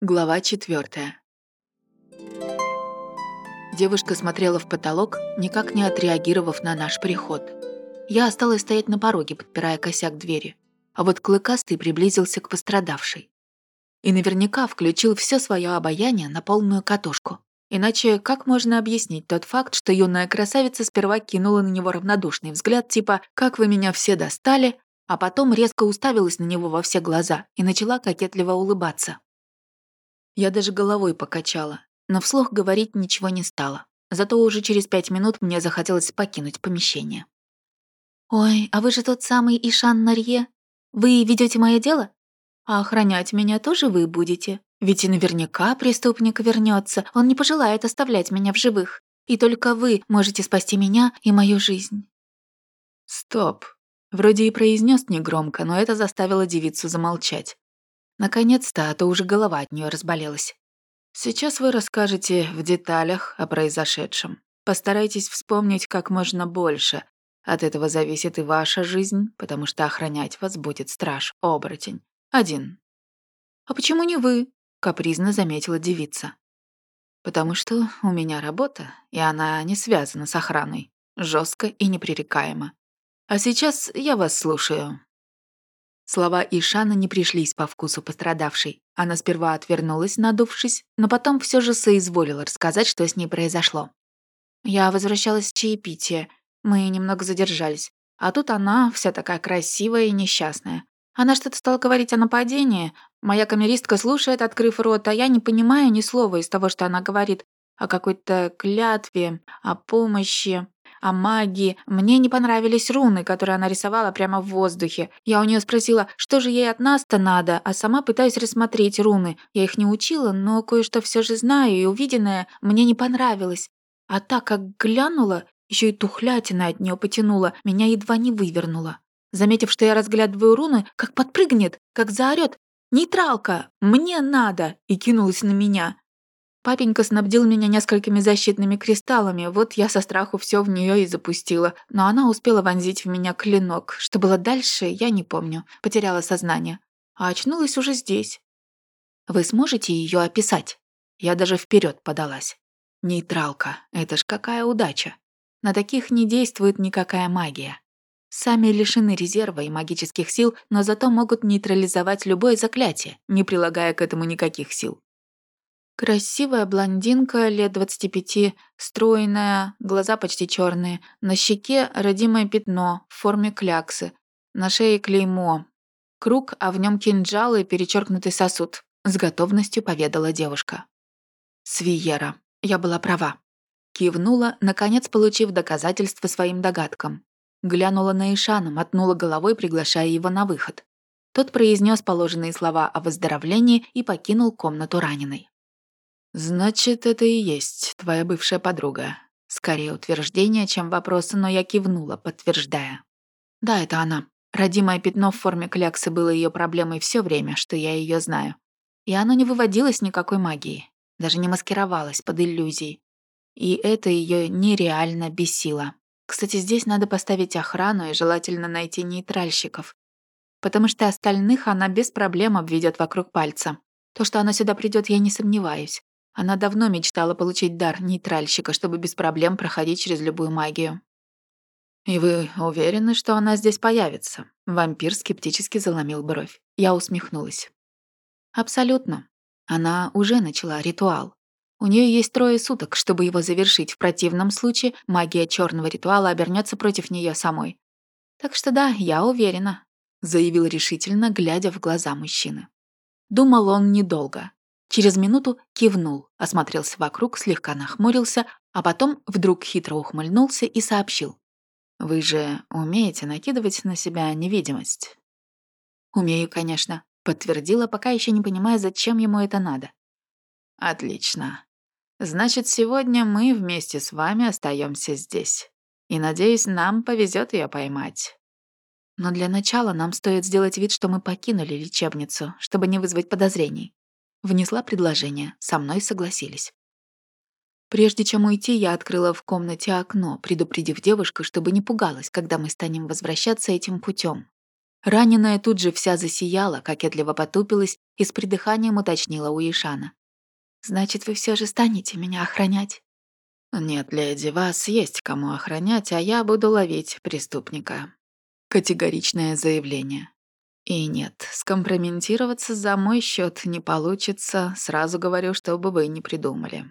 Глава четвертая. Девушка смотрела в потолок, никак не отреагировав на наш приход. Я осталась стоять на пороге, подпирая косяк двери, а вот Клыкастый приблизился к пострадавшей. И наверняка включил все свое обаяние на полную катушку. Иначе как можно объяснить тот факт, что юная красавица сперва кинула на него равнодушный взгляд, типа «как вы меня все достали», а потом резко уставилась на него во все глаза и начала кокетливо улыбаться. Я даже головой покачала, но вслух говорить ничего не стала. Зато уже через пять минут мне захотелось покинуть помещение. «Ой, а вы же тот самый Ишан Нарье? Вы ведете мое дело? А охранять меня тоже вы будете? Ведь и наверняка преступник вернется, он не пожелает оставлять меня в живых. И только вы можете спасти меня и мою жизнь». «Стоп!» Вроде и произнес негромко, но это заставило девицу замолчать. Наконец-то, а то уже голова от нее разболелась. Сейчас вы расскажете в деталях о произошедшем. Постарайтесь вспомнить как можно больше. От этого зависит и ваша жизнь, потому что охранять вас будет страж-оборотень. Один. «А почему не вы?» — капризно заметила девица. «Потому что у меня работа, и она не связана с охраной. жестко и непререкаемо. А сейчас я вас слушаю». Слова Ишана не пришлись по вкусу пострадавшей. Она сперва отвернулась, надувшись, но потом все же соизволила рассказать, что с ней произошло. Я возвращалась с чаепития. Мы немного задержались. А тут она, вся такая красивая и несчастная. Она что-то стала говорить о нападении. Моя камеристка слушает, открыв рот, а я не понимаю ни слова из того, что она говорит. О какой-то клятве, о помощи о магии. Мне не понравились руны, которые она рисовала прямо в воздухе. Я у нее спросила, что же ей от нас-то надо, а сама пытаюсь рассмотреть руны. Я их не учила, но кое-что все же знаю, и увиденное мне не понравилось. А так как глянула, еще и тухлятина от нее потянула, меня едва не вывернула. Заметив, что я разглядываю руны, как подпрыгнет, как заорет «Нейтралка! Мне надо!» и кинулась на меня. Папенька снабдил меня несколькими защитными кристаллами, вот я со страху все в нее и запустила. Но она успела вонзить в меня клинок. Что было дальше, я не помню. Потеряла сознание. А очнулась уже здесь. Вы сможете ее описать? Я даже вперед подалась. Нейтралка. Это ж какая удача. На таких не действует никакая магия. Сами лишены резерва и магических сил, но зато могут нейтрализовать любое заклятие, не прилагая к этому никаких сил. Красивая блондинка, лет 25, стройная, глаза почти черные, на щеке родимое пятно в форме кляксы, на шее клеймо, круг, а в нем кинжал и перечеркнутый сосуд, с готовностью поведала девушка. Свиера, я была права. Кивнула, наконец получив доказательства своим догадкам. Глянула на Ишана, мотнула головой, приглашая его на выход. Тот произнес положенные слова о выздоровлении и покинул комнату раненой. «Значит, это и есть твоя бывшая подруга». Скорее утверждение, чем вопрос, но я кивнула, подтверждая. «Да, это она. Родимое пятно в форме кляксы было ее проблемой все время, что я ее знаю. И оно не выводилось никакой магии, даже не маскировалось под иллюзией. И это ее нереально бесило. Кстати, здесь надо поставить охрану и желательно найти нейтральщиков. Потому что остальных она без проблем обведет вокруг пальца. То, что она сюда придет, я не сомневаюсь. Она давно мечтала получить дар нейтральщика, чтобы без проблем проходить через любую магию. «И вы уверены, что она здесь появится?» Вампир скептически заломил бровь. Я усмехнулась. «Абсолютно. Она уже начала ритуал. У нее есть трое суток, чтобы его завершить. В противном случае магия черного ритуала обернется против нее самой. Так что да, я уверена», — заявил решительно, глядя в глаза мужчины. Думал он недолго. Через минуту кивнул, осмотрелся вокруг, слегка нахмурился, а потом вдруг хитро ухмыльнулся и сообщил. «Вы же умеете накидывать на себя невидимость?» «Умею, конечно», — подтвердила, пока еще не понимая, зачем ему это надо. «Отлично. Значит, сегодня мы вместе с вами остаемся здесь. И, надеюсь, нам повезет ее поймать». Но для начала нам стоит сделать вид, что мы покинули лечебницу, чтобы не вызвать подозрений. Внесла предложение, со мной согласились. Прежде чем уйти, я открыла в комнате окно, предупредив девушку, чтобы не пугалась, когда мы станем возвращаться этим путем. Раненая тут же вся засияла, кокетливо потупилась и с придыханием уточнила у Ишана. «Значит, вы все же станете меня охранять?» «Нет, леди, вас есть кому охранять, а я буду ловить преступника». Категоричное заявление. И нет, скомпрометироваться за мой счет не получится, сразу говорю, чтобы вы не придумали.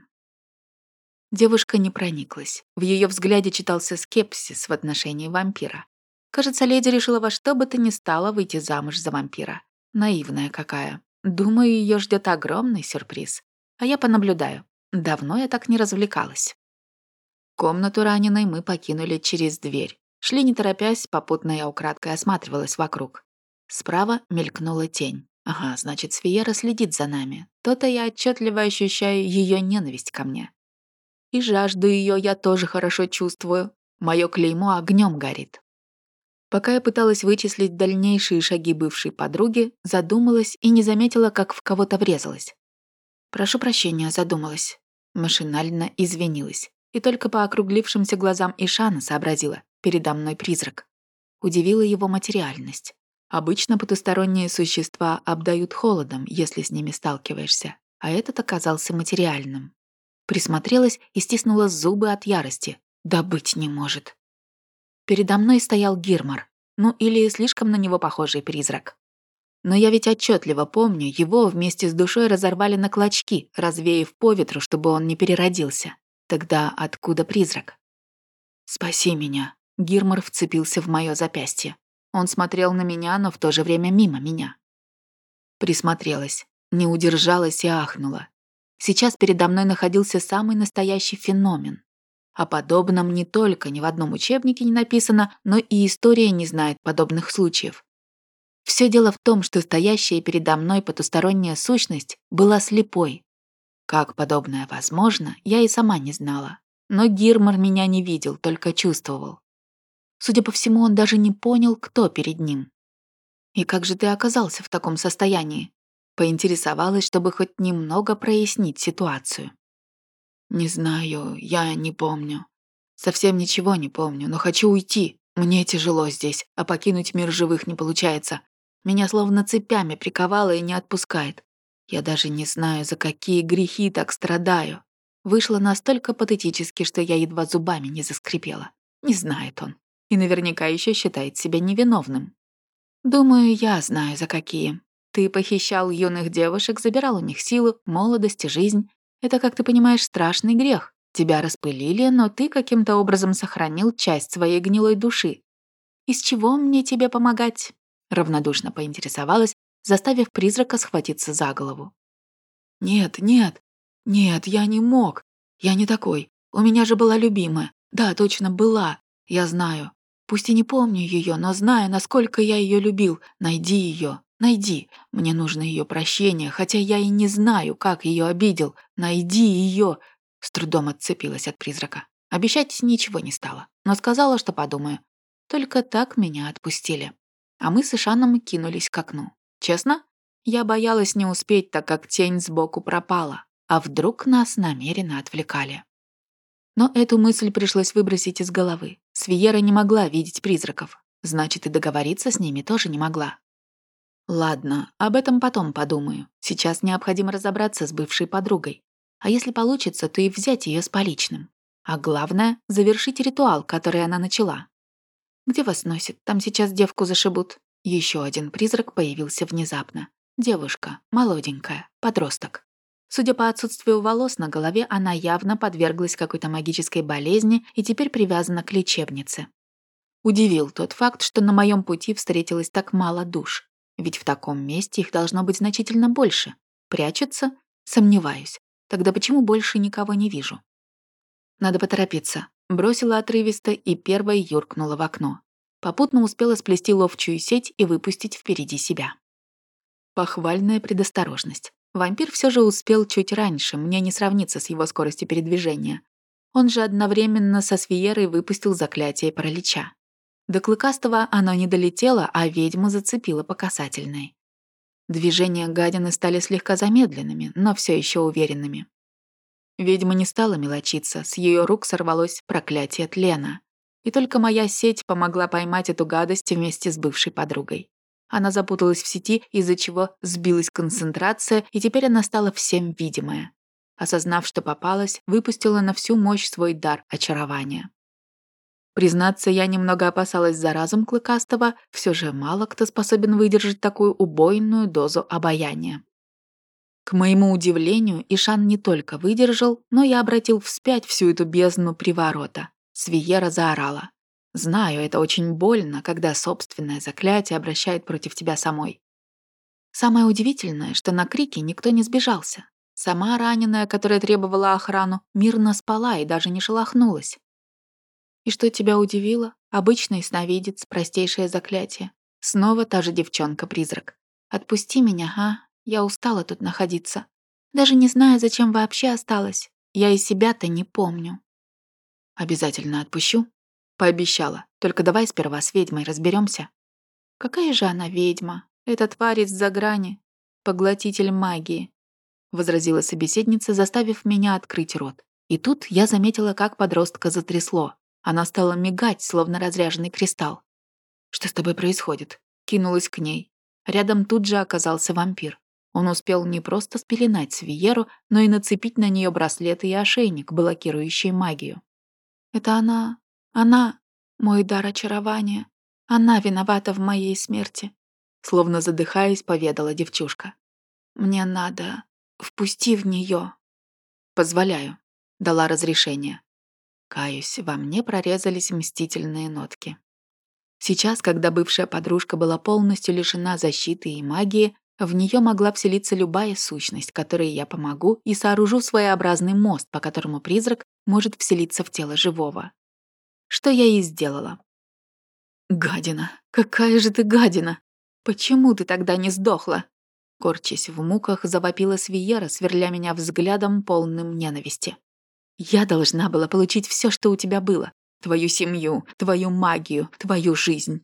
Девушка не прониклась. В ее взгляде читался скепсис в отношении вампира. Кажется, леди решила во что бы то ни стало выйти замуж за вампира. Наивная какая. Думаю, ее ждет огромный сюрприз. А я понаблюдаю. Давно я так не развлекалась. Комнату раненой мы покинули через дверь. Шли не торопясь, попутно я украдкой осматривалась вокруг. Справа мелькнула тень. Ага, значит, Сфиера следит за нами. То-то я отчетливо ощущаю ее ненависть ко мне. И жажду ее я тоже хорошо чувствую. Мое клеймо огнем горит. Пока я пыталась вычислить дальнейшие шаги бывшей подруги, задумалась и не заметила, как в кого-то врезалась. «Прошу прощения», задумалась. Машинально извинилась. И только по округлившимся глазам Ишана сообразила. Передо мной призрак. Удивила его материальность. Обычно потусторонние существа обдают холодом, если с ними сталкиваешься, а этот оказался материальным. Присмотрелась и стиснула зубы от ярости. Да быть не может. Передо мной стоял Гирмар, ну или слишком на него похожий призрак. Но я ведь отчетливо помню, его вместе с душой разорвали на клочки, развеяв по ветру, чтобы он не переродился. Тогда откуда призрак? «Спаси меня!» Гирмар вцепился в мое запястье. Он смотрел на меня, но в то же время мимо меня. Присмотрелась, не удержалась и ахнула. Сейчас передо мной находился самый настоящий феномен. О подобном не только ни в одном учебнике не написано, но и история не знает подобных случаев. Все дело в том, что стоящая передо мной потусторонняя сущность была слепой. Как подобное возможно, я и сама не знала. Но Гирмар меня не видел, только чувствовал. Судя по всему, он даже не понял, кто перед ним. «И как же ты оказался в таком состоянии?» Поинтересовалась, чтобы хоть немного прояснить ситуацию. «Не знаю, я не помню. Совсем ничего не помню, но хочу уйти. Мне тяжело здесь, а покинуть мир живых не получается. Меня словно цепями приковало и не отпускает. Я даже не знаю, за какие грехи так страдаю. Вышло настолько патетически, что я едва зубами не заскрипела. Не знает он и наверняка еще считает себя невиновным. Думаю, я знаю, за какие. Ты похищал юных девушек, забирал у них силу, молодость и жизнь. Это, как ты понимаешь, страшный грех. Тебя распылили, но ты каким-то образом сохранил часть своей гнилой души. Из чего мне тебе помогать? Равнодушно поинтересовалась, заставив призрака схватиться за голову. «Нет, нет, нет, я не мог. Я не такой. У меня же была любимая. Да, точно, была. Я знаю. Пусть и не помню ее, но знаю, насколько я ее любил. Найди ее, найди. Мне нужно ее прощение, хотя я и не знаю, как ее обидел. Найди ее. С трудом отцепилась от призрака. Обещать ничего не стала, но сказала, что подумаю. Только так меня отпустили. А мы с Ишаном кинулись к окну. Честно? Я боялась не успеть, так как тень сбоку пропала. А вдруг нас намеренно отвлекали? Но эту мысль пришлось выбросить из головы. Свиера не могла видеть призраков. Значит, и договориться с ними тоже не могла. Ладно, об этом потом подумаю. Сейчас необходимо разобраться с бывшей подругой. А если получится, то и взять ее с поличным. А главное — завершить ритуал, который она начала. «Где вас носит? Там сейчас девку зашибут». Еще один призрак появился внезапно. Девушка, молоденькая, подросток. Судя по отсутствию волос на голове, она явно подверглась какой-то магической болезни и теперь привязана к лечебнице. Удивил тот факт, что на моем пути встретилось так мало душ. Ведь в таком месте их должно быть значительно больше. Прячутся? Сомневаюсь. Тогда почему больше никого не вижу? Надо поторопиться. Бросила отрывисто и первой юркнула в окно. Попутно успела сплести ловчую сеть и выпустить впереди себя. Похвальная предосторожность. Вампир все же успел чуть раньше, мне не сравниться с его скоростью передвижения. Он же одновременно со Свиерой выпустил заклятие паралича. До Клыкастого оно не долетело, а ведьму зацепило по касательной. Движения гадины стали слегка замедленными, но все еще уверенными. Ведьма не стала мелочиться, с ее рук сорвалось проклятие тлена. И только моя сеть помогла поймать эту гадость вместе с бывшей подругой. Она запуталась в сети, из-за чего сбилась концентрация, и теперь она стала всем видимая. Осознав, что попалась, выпустила на всю мощь свой дар очарования. Признаться, я немного опасалась за разум Клыкастого, все же мало кто способен выдержать такую убойную дозу обаяния. К моему удивлению, Ишан не только выдержал, но и обратил вспять всю эту бездну приворота. Свиера заорала. Знаю, это очень больно, когда собственное заклятие обращает против тебя самой. Самое удивительное, что на крики никто не сбежался. Сама раненая, которая требовала охрану, мирно спала и даже не шелохнулась. И что тебя удивило? Обычный сновидец, простейшее заклятие. Снова та же девчонка-призрак. Отпусти меня, а? Я устала тут находиться. Даже не знаю, зачем вообще осталась. Я и себя-то не помню. Обязательно отпущу. Пообещала. Только давай сперва с ведьмой разберемся. Какая же она ведьма? Эта тварь из-за грани. Поглотитель магии возразила собеседница, заставив меня открыть рот. И тут я заметила, как подростка затрясло. Она стала мигать, словно разряженный кристалл. «Что с тобой происходит?» Кинулась к ней. Рядом тут же оказался вампир. Он успел не просто спеленать Свиеру, но и нацепить на нее браслеты и ошейник, блокирующий магию. «Это она... она... мой дар очарования. Она виновата в моей смерти», словно задыхаясь, поведала девчушка. «Мне надо... Впусти в нее. Позволяю. Дала разрешение. Каюсь, во мне прорезались мстительные нотки. Сейчас, когда бывшая подружка была полностью лишена защиты и магии, в нее могла вселиться любая сущность, которой я помогу и сооружу своеобразный мост, по которому призрак может вселиться в тело живого. Что я и сделала. «Гадина! Какая же ты гадина! Почему ты тогда не сдохла?» Корчась в муках, завопила Свиера, сверля меня взглядом, полным ненависти. «Я должна была получить все, что у тебя было. Твою семью, твою магию, твою жизнь».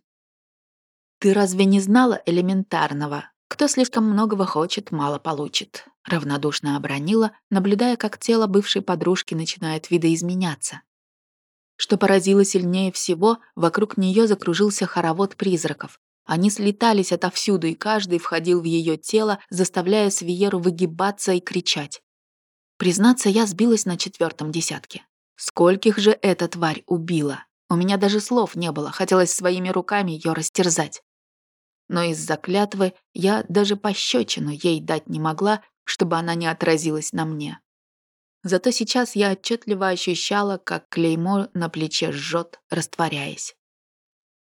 «Ты разве не знала элементарного? Кто слишком многого хочет, мало получит», — равнодушно обронила, наблюдая, как тело бывшей подружки начинает видоизменяться. Что поразило сильнее всего, вокруг нее закружился хоровод призраков, они слетались отовсюду, и каждый входил в ее тело, заставляя Свиеру выгибаться и кричать. Признаться, я сбилась на четвертом десятке. Скольких же эта тварь убила? У меня даже слов не было, хотелось своими руками ее растерзать. Но из-за клятвы я даже пощечину ей дать не могла, чтобы она не отразилась на мне. Зато сейчас я отчетливо ощущала, как клеймо на плече жжет, растворяясь.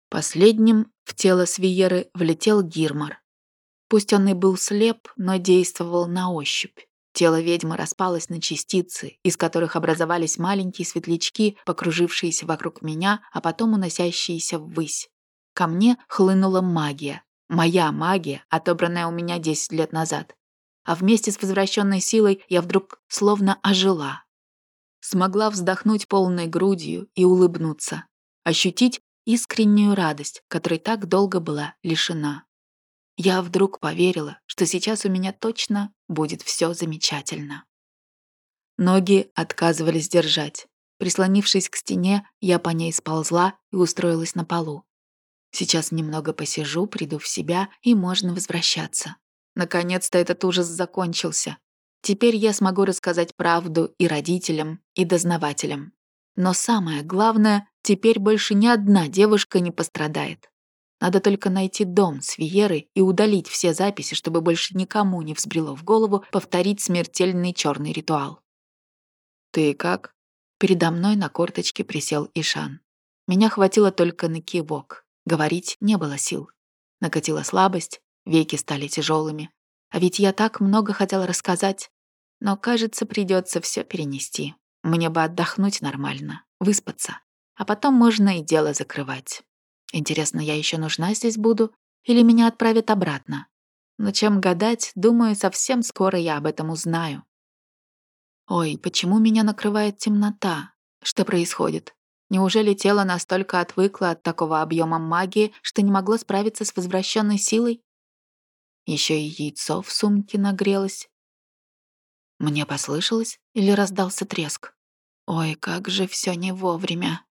Последним в тело Свиеры влетел Гирмар. Пусть он и был слеп, но действовал на ощупь. Тело ведьмы распалось на частицы, из которых образовались маленькие светлячки, покружившиеся вокруг меня, а потом уносящиеся ввысь. Ко мне хлынула магия. Моя магия, отобранная у меня 10 лет назад. А вместе с возвращенной силой я вдруг словно ожила. Смогла вздохнуть полной грудью и улыбнуться. Ощутить искреннюю радость, которой так долго была лишена. Я вдруг поверила, что сейчас у меня точно будет все замечательно. Ноги отказывались держать. Прислонившись к стене, я по ней сползла и устроилась на полу. Сейчас немного посижу, приду в себя, и можно возвращаться. Наконец-то этот ужас закончился. Теперь я смогу рассказать правду и родителям, и дознавателям. Но самое главное, теперь больше ни одна девушка не пострадает. Надо только найти дом с Виерой и удалить все записи, чтобы больше никому не взбрело в голову повторить смертельный черный ритуал. «Ты как?» Передо мной на корточке присел Ишан. Меня хватило только на кивок. Говорить не было сил. Накатила слабость, веки стали тяжелыми. А ведь я так много хотела рассказать. Но, кажется, придется все перенести. Мне бы отдохнуть нормально, выспаться. А потом можно и дело закрывать. Интересно, я еще нужна здесь буду? Или меня отправят обратно? Но чем гадать, думаю, совсем скоро я об этом узнаю. Ой, почему меня накрывает темнота? Что происходит? Неужели тело настолько отвыкло от такого объема магии, что не могло справиться с возвращенной силой? Еще и яйцо в сумке нагрелось. Мне послышалось или раздался треск? Ой, как же все не вовремя.